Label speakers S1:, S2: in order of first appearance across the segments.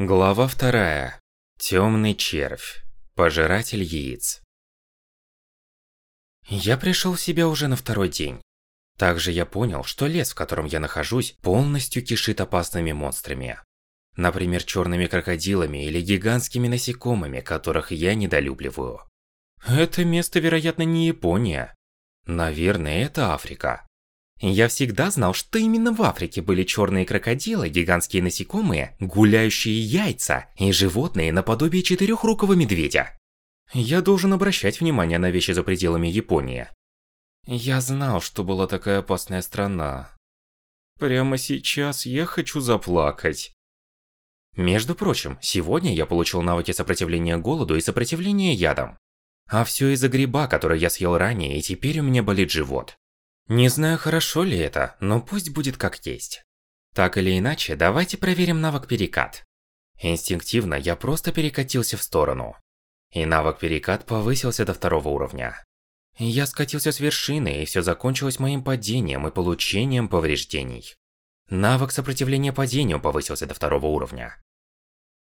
S1: Глава вторая. Темный червь. Пожиратель яиц. Я пришел в себя уже на второй день. Также я понял, что лес, в котором я нахожусь, полностью кишит опасными монстрами. Например, черными крокодилами или гигантскими насекомыми, которых я недолюбливаю. Это место, вероятно, не Япония. Наверное, это Африка. Я всегда знал, что именно в Африке были черные крокодилы, гигантские насекомые, гуляющие яйца и животные наподобие четырехрукого медведя. Я должен обращать внимание на вещи за пределами Японии. Я знал, что была такая опасная страна. Прямо сейчас я хочу заплакать. Между прочим, сегодня я получил навыки сопротивления голоду и сопротивления ядам. А все из-за гриба, который я съел ранее, и теперь у меня болит живот. Не знаю, хорошо ли это, но пусть будет как есть. Так или иначе, давайте проверим навык перекат. Инстинктивно я просто перекатился в сторону. И навык перекат повысился до второго уровня. Я скатился с вершины, и все закончилось моим падением и получением повреждений. Навык сопротивления падению повысился до второго уровня.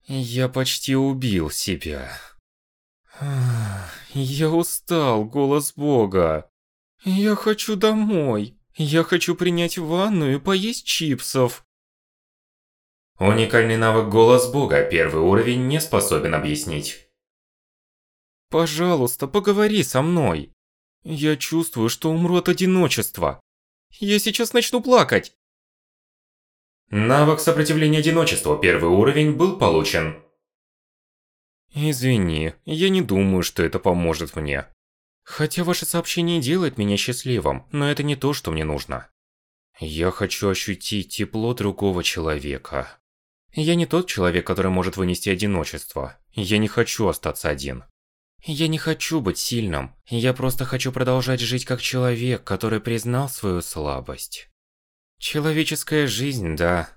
S1: Я почти убил себя. Я устал, голос бога. Я хочу домой. Я хочу принять ванну и поесть чипсов.
S2: Уникальный навык «Голос Бога» первый уровень не способен объяснить.
S1: Пожалуйста, поговори со мной. Я чувствую, что умру от одиночества. Я сейчас начну плакать.
S2: Навык сопротивления одиночеству первый уровень был получен.
S1: Извини, я не думаю, что это поможет мне. Хотя ваше сообщение делает меня счастливым, но это не то, что мне нужно. Я хочу ощутить тепло другого человека. Я не тот человек, который может вынести одиночество. Я не хочу остаться один. Я не хочу быть сильным. Я просто хочу продолжать жить как человек, который признал свою слабость. Человеческая жизнь, да.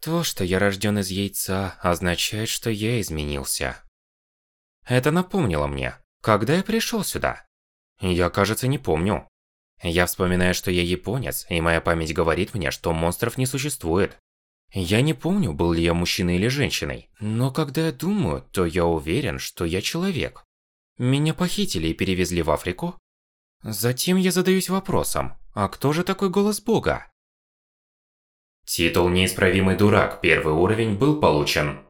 S1: То, что я рожден из яйца, означает, что я изменился. Это напомнило мне, когда я пришел сюда. Я, кажется, не помню. Я вспоминаю, что я японец, и моя память говорит мне, что монстров не существует. Я не помню, был ли я мужчиной или женщиной, но когда я думаю, то я уверен, что я человек. Меня похитили и перевезли в Африку. Затем я задаюсь вопросом, а кто же такой голос бога?
S2: Титул «Неисправимый дурак» первый уровень был получен.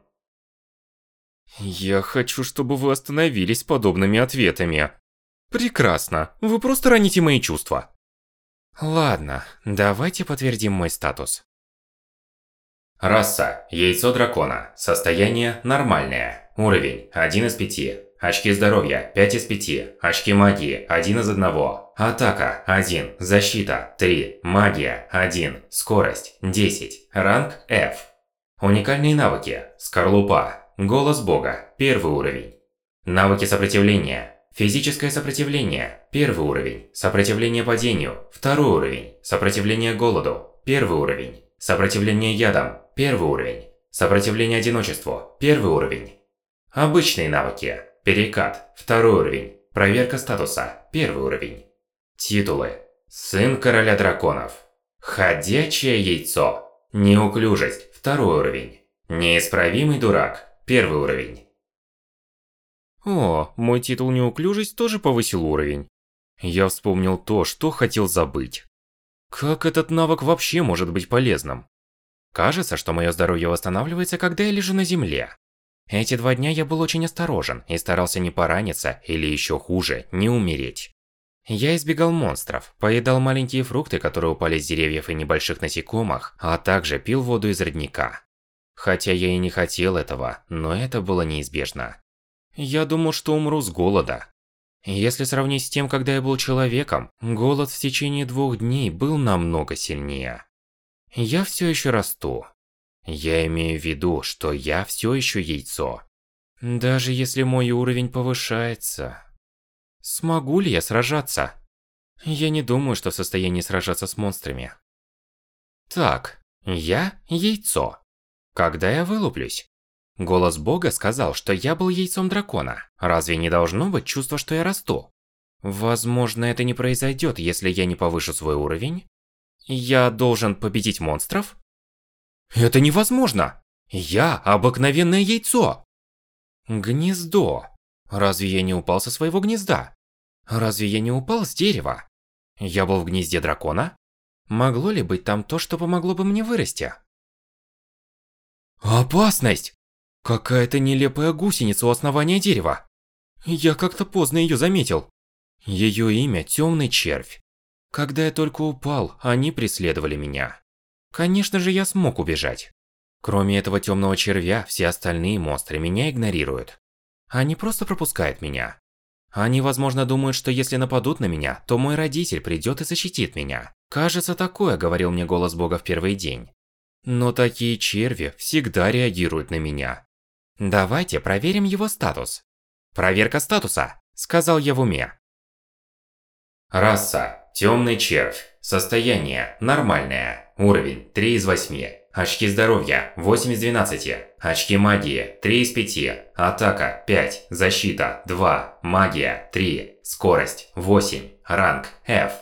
S1: Я хочу, чтобы вы остановились подобными ответами. Прекрасно. Вы просто раните мои чувства. Ладно, давайте подтвердим мой статус.
S2: Раса. Яйцо дракона. Состояние нормальное. Уровень 1 из 5. Очки здоровья 5 из 5. Очки магии 1 из 1. Атака 1. Защита 3. Магия 1. Скорость 10. Ранг F. Уникальные навыки. Скорлупа. Голос бога. Первый уровень. Навыки сопротивления. Физическое сопротивление – первый уровень. Сопротивление падению – второй уровень. Сопротивление голоду – первый уровень. Сопротивление ядам – первый уровень. Сопротивление одиночеству – первый уровень. Обычные навыки. Перекат – второй уровень. Проверка статуса – первый уровень. Титулы. Сын короля драконов. Ходячее яйцо. Неуклюжесть – второй уровень. Неисправимый дурак – первый уровень.
S1: О, мой титул неуклюжесть тоже повысил уровень. Я вспомнил то, что хотел забыть. Как этот навык вообще может быть полезным? Кажется, что мое здоровье восстанавливается, когда я лежу на земле. Эти два дня я был очень осторожен и старался не пораниться или еще хуже, не умереть. Я избегал монстров, поедал маленькие фрукты, которые упали с деревьев и небольших насекомых, а также пил воду из родника. Хотя я и не хотел этого, но это было неизбежно. Я думал, что умру с голода. Если сравнить с тем, когда я был человеком, голод в течение двух дней был намного сильнее. Я все еще расту. Я имею в виду, что я все еще яйцо. Даже если мой уровень повышается. Смогу ли я сражаться? Я не думаю, что в состоянии сражаться с монстрами. Так, я яйцо. Когда я вылуплюсь? Голос бога сказал, что я был яйцом дракона. Разве не должно быть чувство, что я расту? Возможно, это не произойдет, если я не повышу свой уровень? Я должен победить монстров? Это невозможно! Я обыкновенное яйцо. Гнездо. Разве я не упал со своего гнезда? Разве я не упал с дерева? Я был в гнезде дракона? Могло ли быть там то, что помогло бы мне вырасти? Опасность! Какая-то нелепая гусеница у основания дерева. Я как-то поздно ее заметил. Ее имя Темный Червь. Когда я только упал, они преследовали меня. Конечно же, я смог убежать. Кроме этого темного червя, все остальные монстры меня игнорируют. Они просто пропускают меня. Они, возможно, думают, что если нападут на меня, то мой родитель придет и защитит меня. Кажется, такое говорил мне голос Бога в первый день. Но такие черви всегда реагируют на меня. Давайте проверим его статус. Проверка статуса, сказал я в уме.
S2: Раса. Темный червь. Состояние. Нормальное. Уровень 3 из 8. Очки здоровья 8 из 12. Очки магии 3 из 5. Атака 5. Защита 2. Магия 3. Скорость 8. Ранг F.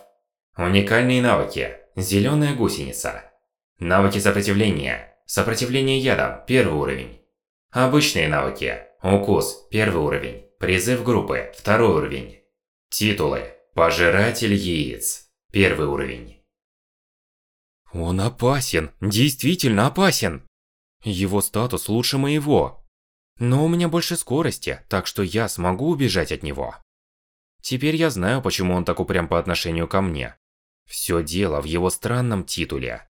S2: Уникальные навыки. Зеленая гусеница. Навыки сопротивления. Сопротивление ядом – первый уровень. Обычные навыки. Укус – первый уровень. Призыв группы – второй уровень. Титулы. Пожиратель яиц – первый уровень.
S1: Он опасен, действительно опасен. Его статус лучше моего. Но у меня больше скорости, так что я смогу убежать от него. Теперь я знаю, почему он так упрям по отношению ко мне. Все дело в его странном титуле.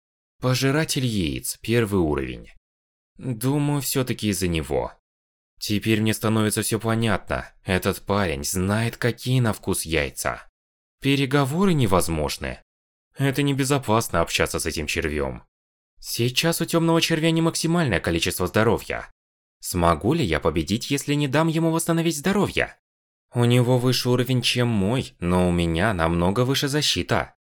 S1: Пожиратель яиц, первый уровень. Думаю, все-таки из-за него. Теперь мне становится все понятно. Этот парень знает, какие на вкус яйца. Переговоры невозможны. Это небезопасно общаться с этим червем. Сейчас у темного червя не максимальное количество здоровья. Смогу ли я победить, если не дам ему восстановить здоровье? У него выше уровень, чем мой, но у меня намного выше защита.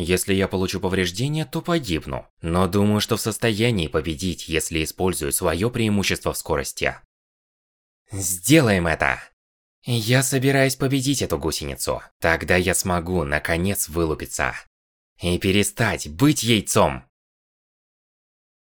S1: Если я получу повреждения, то погибну. Но думаю, что в состоянии победить, если использую свое преимущество в скорости. Сделаем это! Я собираюсь победить эту гусеницу. Тогда я смогу, наконец, вылупиться. И перестать быть яйцом.